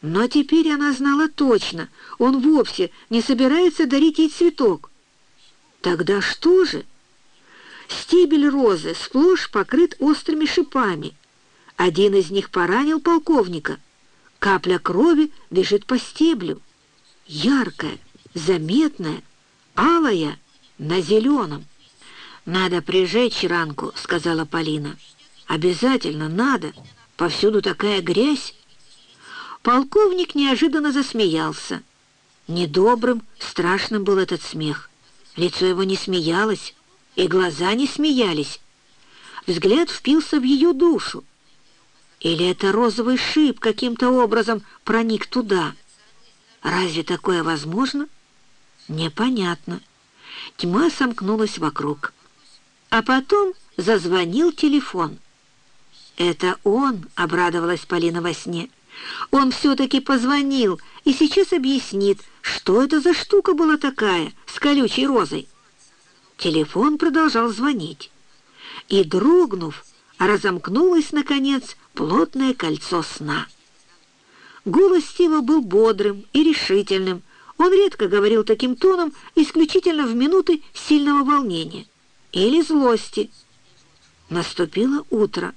Но теперь она знала точно, он вовсе не собирается дарить ей цветок. Тогда что же? Стебель розы сплошь покрыт острыми шипами. Один из них поранил полковника. Капля крови бежит по стеблю. Яркая, заметная, алая, на зеленом. «Надо прижечь ранку», — сказала Полина. «Обязательно надо. Повсюду такая грязь». Полковник неожиданно засмеялся. Недобрым, страшным был этот смех. Лицо его не смеялось, и глаза не смеялись. Взгляд впился в ее душу. Или это розовый шип каким-то образом проник туда? Разве такое возможно? Непонятно. Тьма сомкнулась вокруг. А потом зазвонил телефон. «Это он», — обрадовалась Полина во сне. «Он все-таки позвонил и сейчас объяснит, что это за штука была такая с колючей розой». Телефон продолжал звонить. И, дрогнув, разомкнулось, наконец, плотное кольцо сна. Голос Стива был бодрым и решительным. Он редко говорил таким тоном исключительно в минуты сильного волнения или злости. Наступило утро.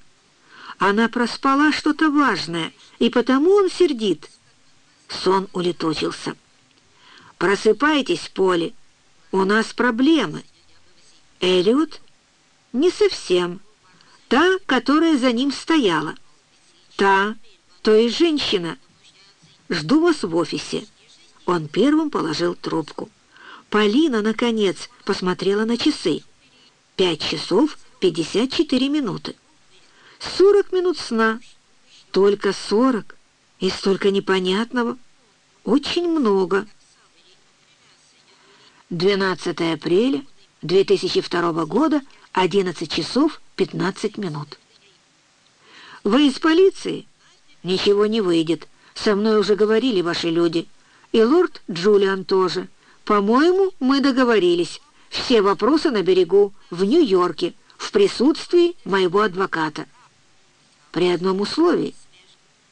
Она проспала что-то важное, и потому он сердит. Сон улетучился. «Просыпайтесь, Поле, у нас проблемы». Эллиот? Не совсем. Та, которая за ним стояла. Та, то есть женщина. Жду вас в офисе. Он первым положил трубку. Полина, наконец, посмотрела на часы. Пять часов пятьдесят четыре минуты. Сорок минут сна. Только сорок. И столько непонятного. Очень много. 12 апреля 2002 года, 11 часов 15 минут. «Вы из полиции?» «Ничего не выйдет. Со мной уже говорили ваши люди. И лорд Джулиан тоже. По-моему, мы договорились». Все вопросы на берегу, в Нью-Йорке, в присутствии моего адвоката. При одном условии.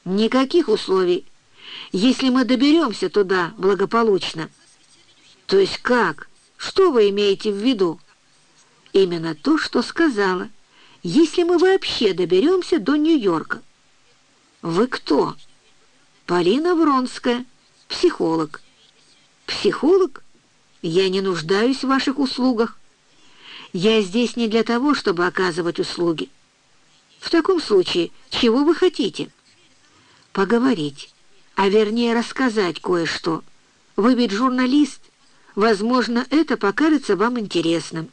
Никаких условий. Если мы доберемся туда благополучно. То есть как? Что вы имеете в виду? Именно то, что сказала. Если мы вообще доберемся до Нью-Йорка. Вы кто? Полина Вронская, психолог. Психолог? Я не нуждаюсь в ваших услугах. Я здесь не для того, чтобы оказывать услуги. В таком случае, чего вы хотите? Поговорить, а вернее рассказать кое-что. Вы ведь журналист. Возможно, это покажется вам интересным.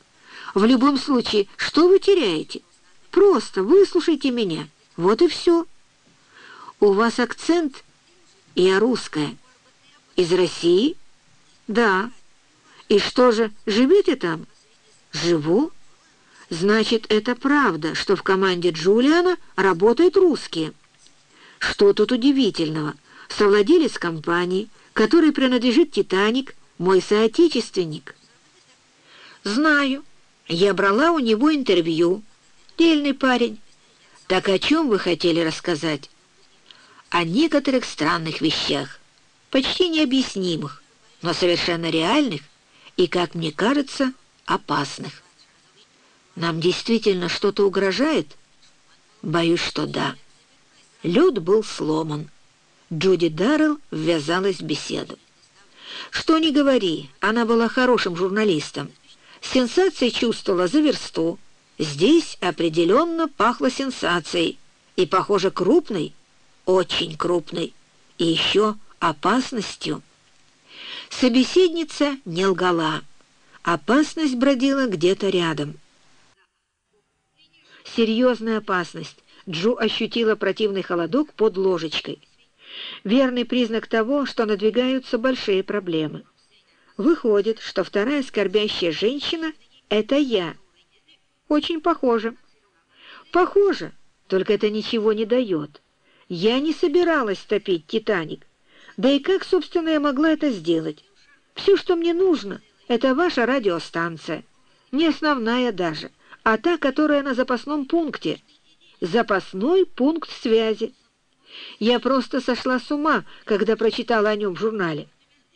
В любом случае, что вы теряете? Просто выслушайте меня. Вот и все. У вас акцент? Я русская. Из России? Да. «И что же, живете там?» «Живу?» «Значит, это правда, что в команде Джулиана работают русские». «Что тут удивительного? Совладелец компании, которой принадлежит «Титаник», мой соотечественник». «Знаю. Я брала у него интервью. Дельный парень. Так о чем вы хотели рассказать?» «О некоторых странных вещах, почти необъяснимых, но совершенно реальных и, как мне кажется, опасных. Нам действительно что-то угрожает? Боюсь, что да. Лед был сломан. Джуди Даррелл ввязалась в беседу. Что ни говори, она была хорошим журналистом. Сенсация чувствовала за версту. Здесь определенно пахло сенсацией. И, похоже, крупной, очень крупной. И еще опасностью. Собеседница не лгала. Опасность бродила где-то рядом. Серьезная опасность. Джу ощутила противный холодок под ложечкой. Верный признак того, что надвигаются большие проблемы. Выходит, что вторая скорбящая женщина — это я. Очень похоже. Похоже, только это ничего не дает. Я не собиралась топить «Титаник». Да и как, собственно, я могла это сделать? Все, что мне нужно, это ваша радиостанция. Не основная даже, а та, которая на запасном пункте. Запасной пункт связи. Я просто сошла с ума, когда прочитала о нем в журнале.